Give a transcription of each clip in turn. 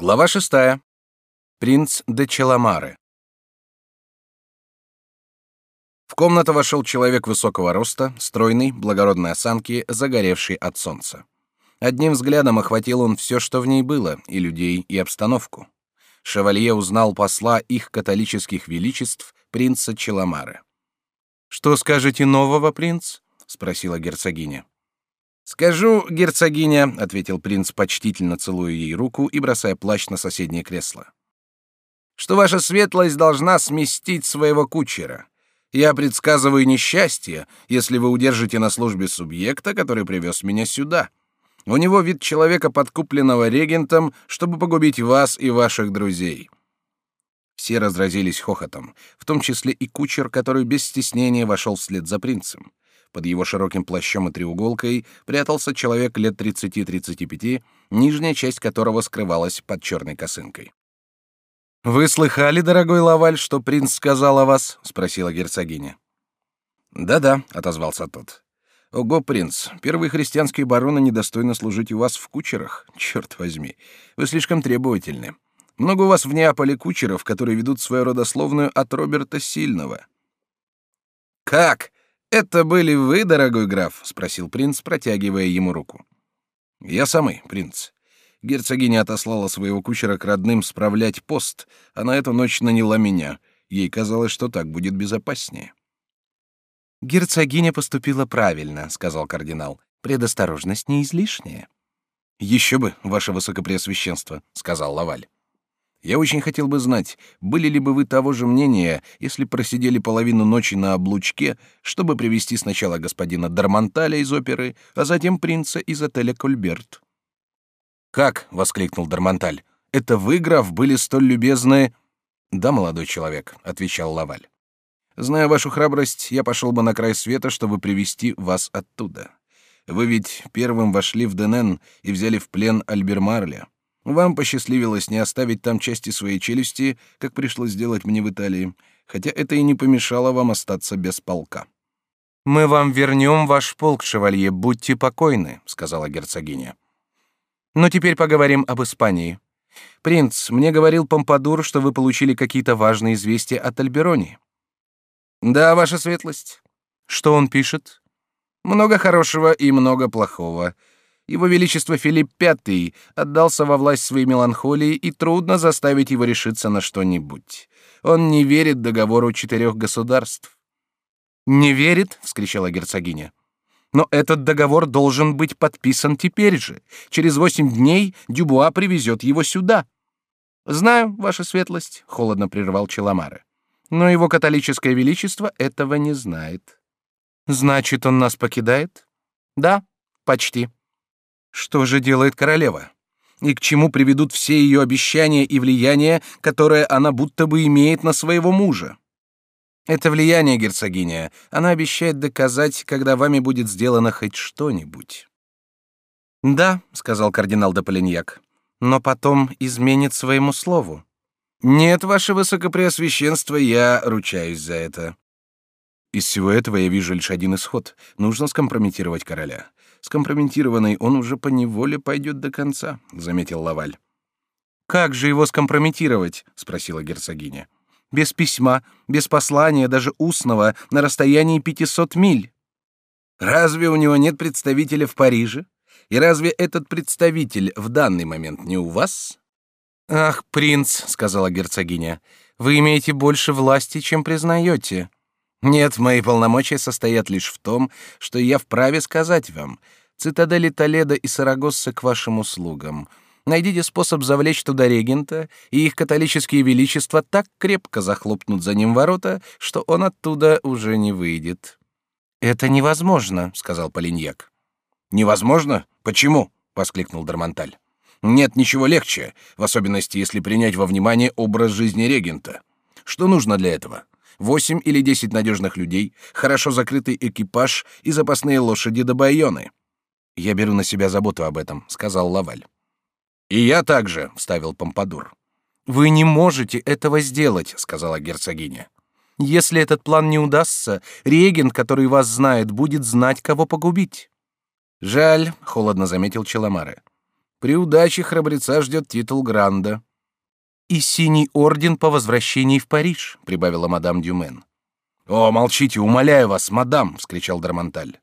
Глава шестая. Принц де Челамаре. В комнату вошел человек высокого роста, стройный, благородной осанки, загоревший от солнца. Одним взглядом охватил он все, что в ней было, и людей, и обстановку. Шевалье узнал посла их католических величеств, принца Челамаре. «Что скажете нового, принц?» — спросила герцогиня. «Скажу, герцогиня», — ответил принц, почтительно целуя ей руку и бросая плащ на соседнее кресло, «что ваша светлость должна сместить своего кучера. Я предсказываю несчастье, если вы удержите на службе субъекта, который привез меня сюда. У него вид человека, подкупленного регентом, чтобы погубить вас и ваших друзей». Все разразились хохотом, в том числе и кучер, который без стеснения вошел вслед за принцем. Под его широким плащом и треуголкой прятался человек лет 30-35, нижняя часть которого скрывалась под черной косынкой. «Вы слыхали, дорогой Лаваль, что принц сказал о вас?» — спросила герцогиня. «Да-да», — отозвался тот. «Ого, принц, первые христианские бароны недостойно служить у вас в кучерах. Черт возьми, вы слишком требовательны. Много у вас в Неаполе кучеров, которые ведут свою родословную от Роберта Сильного». «Как? «Это были вы, дорогой граф?» — спросил принц, протягивая ему руку. «Я самый, принц. Герцогиня отослала своего кучера к родным справлять пост, а на эту ночь наняла меня. Ей казалось, что так будет безопаснее». «Герцогиня поступила правильно», — сказал кардинал. «Предосторожность не излишняя». «Еще бы, ваше высокопреосвященство», — сказал Лаваль. Я очень хотел бы знать, были ли бы вы того же мнения, если просидели половину ночи на облучке, чтобы привести сначала господина Дармонталя из оперы, а затем принца из отеля Кольберт. Как, воскликнул Дармонталь. Это вы, граф, были столь любезны? Да, молодой человек, отвечал Лаваль. Зная вашу храбрость, я пошел бы на край света, чтобы привести вас оттуда. Вы ведь первым вошли в Денен и взяли в плен Альбермарля. Вам посчастливилось не оставить там части своей челюсти, как пришлось сделать мне в Италии, хотя это и не помешало вам остаться без полка. Мы вам вернем ваш полк, шевалье, будьте покойны, сказала герцогиня. Но теперь поговорим об Испании. Принц, мне говорил Помпадур, что вы получили какие-то важные известия от Альберони. Да, ваша светлость. Что он пишет? Много хорошего и много плохого. Его Величество Филипп V отдался во власть своей меланхолии, и трудно заставить его решиться на что-нибудь. Он не верит договору четырех государств. «Не верит?» — вскричала герцогиня. «Но этот договор должен быть подписан теперь же. Через восемь дней Дюбуа привезет его сюда». «Знаю, ваша светлость», — холодно прервал Челомаре. «Но его католическое величество этого не знает». «Значит, он нас покидает?» «Да, почти». Что же делает королева? И к чему приведут все ее обещания и влияние, которое она будто бы имеет на своего мужа? Это влияние, герцогиня, она обещает доказать, когда вами будет сделано хоть что-нибудь. Да, сказал кардинал де Полиньяк, но потом изменит своему слову. Нет, ваше высокопреосвященство, я ручаюсь за это. Из всего этого я вижу лишь один исход. Нужно скомпрометировать короля. Скомпрометированный он уже по неволе пойдет до конца, заметил Лаваль. Как же его скомпрометировать? спросила герцогиня. Без письма, без послания, даже устного, на расстоянии 500 миль. Разве у него нет представителя в Париже? И разве этот представитель в данный момент не у вас? Ах, принц, сказала герцогиня, вы имеете больше власти, чем признаете. Нет, мои полномочия состоят лишь в том, что я вправе сказать вам: цитадели Толедо и Сарагосса к вашим услугам. Найдите способ завлечь туда регента, и их католические величества так крепко захлопнут за ним ворота, что он оттуда уже не выйдет. Это невозможно, сказал Полиньяк. Невозможно? Почему? воскликнул Дармонталь. Нет ничего легче, в особенности если принять во внимание образ жизни регента. Что нужно для этого? Восемь или десять надежных людей, хорошо закрытый экипаж и запасные лошади до байоны. Я беру на себя заботу об этом, сказал Лаваль. И я также, вставил Помпадур. Вы не можете этого сделать, сказала герцогиня. Если этот план не удастся, регент, который вас знает, будет знать, кого погубить. Жаль, холодно заметил Челомаре. При удаче храбреца ждет титул Гранда. И синий орден по возвращении в Париж, прибавила мадам Дюмен. О, молчите, умоляю вас, мадам, вскричал Дармонталь.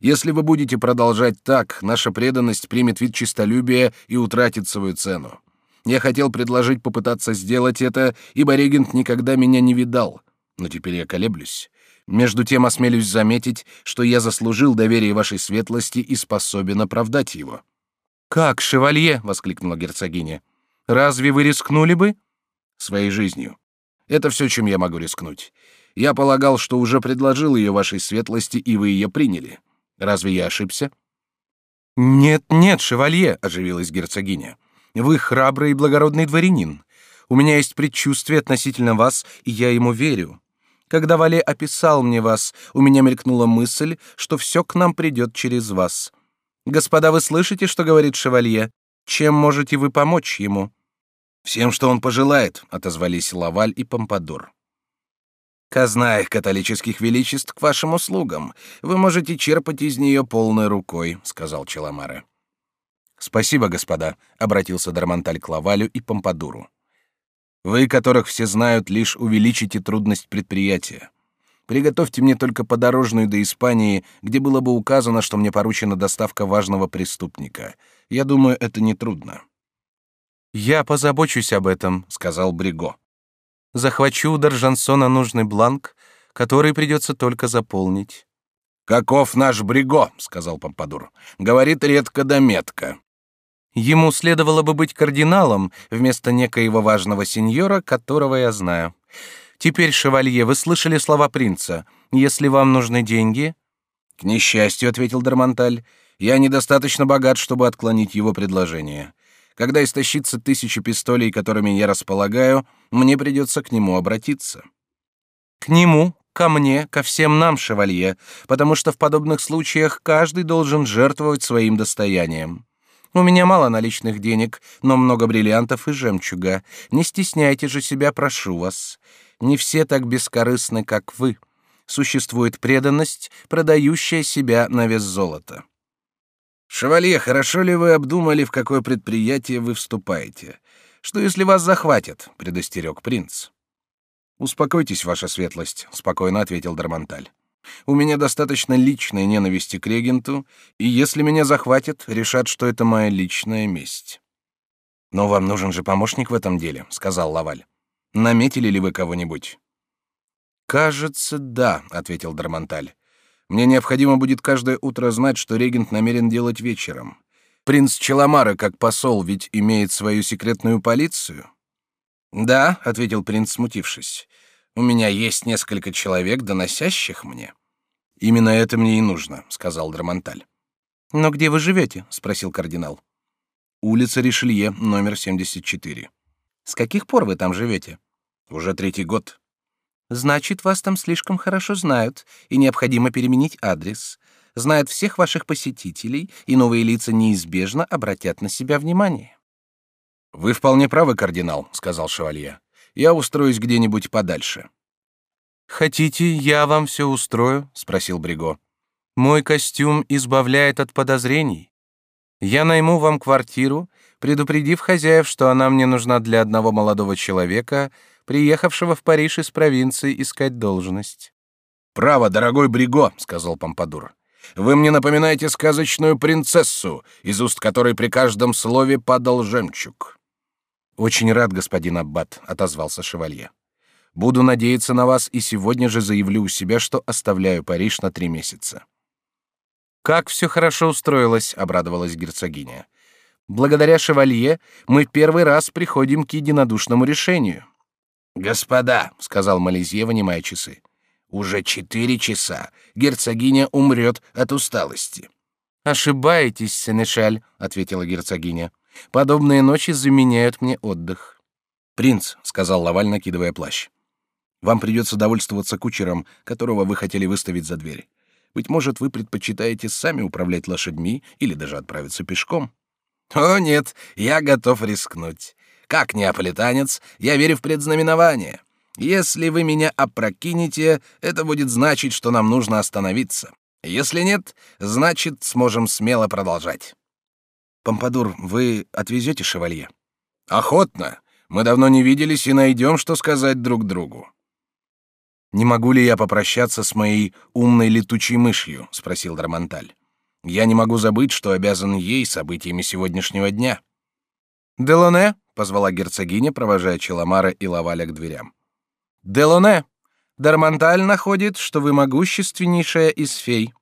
Если вы будете продолжать так, наша преданность примет вид честолюбия и утратит свою цену. Я хотел предложить попытаться сделать это, ибо регент никогда меня не видал, но теперь я колеблюсь. Между тем осмелюсь заметить, что я заслужил доверие вашей светлости и способен оправдать его. Как, шевалье, воскликнула герцогиня. Разве вы рискнули бы своей жизнью? Это все, чем я могу рискнуть. Я полагал, что уже предложил ее вашей светлости, и вы ее приняли. Разве я ошибся? Нет, нет, шевалье, оживилась герцогиня. Вы храбрый и благородный дворянин. У меня есть предчувствие относительно вас, и я ему верю. Когда Вале описал мне вас, у меня мелькнула мысль, что все к нам придет через вас. Господа, вы слышите, что говорит шевалье? Чем можете вы помочь ему? Всем, что он пожелает, отозвались Лаваль и Помпадур. Казна их католических величеств к вашим услугам. Вы можете черпать из нее полной рукой, сказал Челомаре. Спасибо, господа, обратился Дармонталь к Лавалю и Помпадуру. Вы, которых все знают, лишь увеличите трудность предприятия. Приготовьте мне только подорожную до Испании, где было бы указано, что мне поручена доставка важного преступника. Я думаю, это не трудно. Я позабочусь об этом, сказал Бриго захвачу у Доржансона нужный бланк, который придется только заполнить. Каков наш Бриго, сказал Помпадур. Говорит редко да метко. Ему следовало бы быть кардиналом вместо некоего важного сеньора, которого я знаю. Теперь, шевалье, вы слышали слова принца. Если вам нужны деньги, к несчастью, ответил Дармонталь, я недостаточно богат, чтобы отклонить его предложение. Когда истощится тысяча пистолей, которыми я располагаю, мне придется к нему обратиться. К нему, ко мне, ко всем нам, шевалье, потому что в подобных случаях каждый должен жертвовать своим достоянием. У меня мало наличных денег, но много бриллиантов и жемчуга. Не стесняйте же себя, прошу вас. Не все так бескорыстны, как вы. Существует преданность, продающая себя на вес золота. Шевалье, хорошо ли вы обдумали, в какое предприятие вы вступаете? Что если вас захватят? предостерег принц. Успокойтесь, ваша светлость, спокойно ответил Дармонталь. У меня достаточно личной ненависти к регенту, и если меня захватят, решат, что это моя личная месть. Но вам нужен же помощник в этом деле, сказал Лаваль. Наметили ли вы кого-нибудь? Кажется, да, ответил Дармонталь. Мне необходимо будет каждое утро знать, что регент намерен делать вечером. Принц Челомара, как посол, ведь имеет свою секретную полицию. Да, ответил принц, смутившись. У меня есть несколько человек, доносящих мне. Именно это мне и нужно, сказал Драмонталь. Но где вы живете? спросил кардинал. Улица Ришелье, номер 74. С каких пор вы там живете? Уже третий год. Значит, вас там слишком хорошо знают, и необходимо переменить адрес. Знают всех ваших посетителей, и новые лица неизбежно обратят на себя внимание. Вы вполне правы, кардинал, сказал шевалье. Я устроюсь где-нибудь подальше. Хотите, я вам все устрою? спросил Бриго. Мой костюм избавляет от подозрений. Я найму вам квартиру, предупредив хозяев, что она мне нужна для одного молодого человека, приехавшего в Париж из провинции искать должность. Право, дорогой Бриго, сказал Помпадур. Вы мне напоминаете сказочную принцессу, из уст которой при каждом слове падал жемчуг. Очень рад, господин аббат, отозвался шевалье. Буду надеяться на вас и сегодня же заявлю у себя, что оставляю Париж на три месяца. Как все хорошо устроилось, обрадовалась герцогиня. Благодаря шевалье мы первый раз приходим к единодушному решению. «Господа», — сказал Малезье, вынимая часы, — «уже четыре часа. Герцогиня умрет от усталости». «Ошибаетесь, Сенешаль», — ответила герцогиня. «Подобные ночи заменяют мне отдых». «Принц», — сказал Лаваль, накидывая плащ, — «вам придется довольствоваться кучером, которого вы хотели выставить за дверь. Быть может, вы предпочитаете сами управлять лошадьми или даже отправиться пешком?» «О, нет, я готов рискнуть. Как неаполитанец, я верю в предзнаменование. Если вы меня опрокинете, это будет значить, что нам нужно остановиться. Если нет, значит, сможем смело продолжать. Помпадур, вы отвезете шевалье? Охотно. Мы давно не виделись и найдем, что сказать друг другу. Не могу ли я попрощаться с моей умной летучей мышью? спросил Драмонталь. Я не могу забыть, что обязан ей событиями сегодняшнего дня. Делоне, позвала герцогиня, провожая Челомара и Лаваля к дверям. Делоне, Дармонталь находит, что вы могущественнейшая из фей.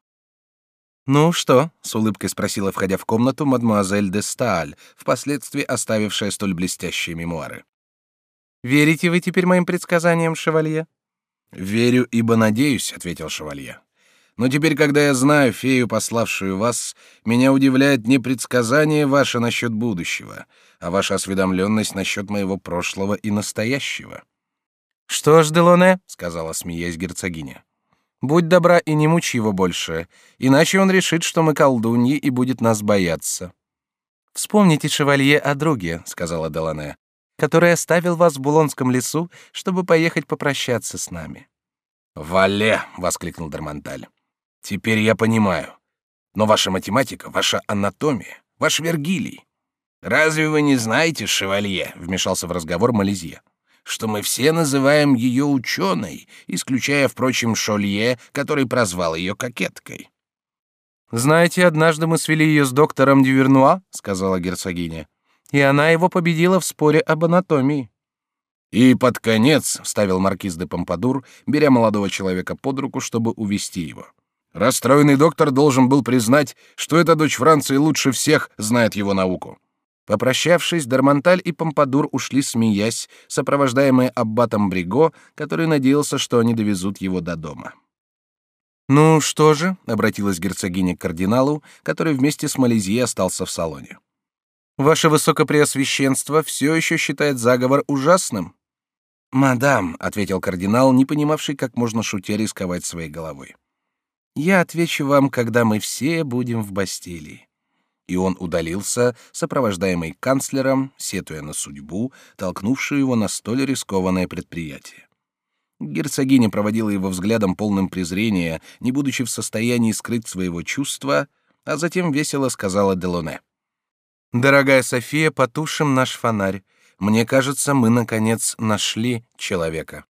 Ну что? с улыбкой спросила, входя в комнату, мадемуазель де Сталь, впоследствии оставившая столь блестящие мемуары. Верите вы теперь моим предсказаниям, шевалье? Верю, ибо надеюсь, ответил шевалье. Но теперь, когда я знаю фею, пославшую вас, меня удивляет не предсказание ваше насчет будущего, а ваша осведомленность насчет моего прошлого и настоящего. Что ж, Делоне, сказала, смеясь герцогиня, будь добра и не мучи его больше, иначе он решит, что мы колдуньи и будет нас бояться. Вспомните, шевалье, о друге, сказала Делоне, который оставил вас в Булонском лесу, чтобы поехать попрощаться с нами. «Вале!» — воскликнул Дармонталь. «Теперь я понимаю. Но ваша математика, ваша анатомия, ваш Вергилий. Разве вы не знаете, шевалье?» — вмешался в разговор Малезия что мы все называем ее ученой, исключая, впрочем, Шолье, который прозвал ее кокеткой. «Знаете, однажды мы свели ее с доктором Дювернуа», — сказала герцогиня и она его победила в споре об анатомии. И под конец вставил маркиз де Помпадур, беря молодого человека под руку, чтобы увести его. Расстроенный доктор должен был признать, что эта дочь Франции лучше всех знает его науку. Попрощавшись, Дармонталь и Помпадур ушли, смеясь, сопровождаемые аббатом Бриго, который надеялся, что они довезут его до дома. «Ну что же?» — обратилась герцогиня к кардиналу, который вместе с Малезье остался в салоне. Ваше высокопреосвященство все еще считает заговор ужасным. Мадам, ответил кардинал, не понимавший, как можно шутя рисковать своей головой. Я отвечу вам, когда мы все будем в Бастилии. И он удалился, сопровождаемый канцлером, сетуя на судьбу, толкнувшую его на столь рискованное предприятие. Герцогиня проводила его взглядом полным презрения, не будучи в состоянии скрыть своего чувства, а затем весело сказала Делоне: Дорогая София, потушим наш фонарь. Мне кажется, мы наконец нашли человека.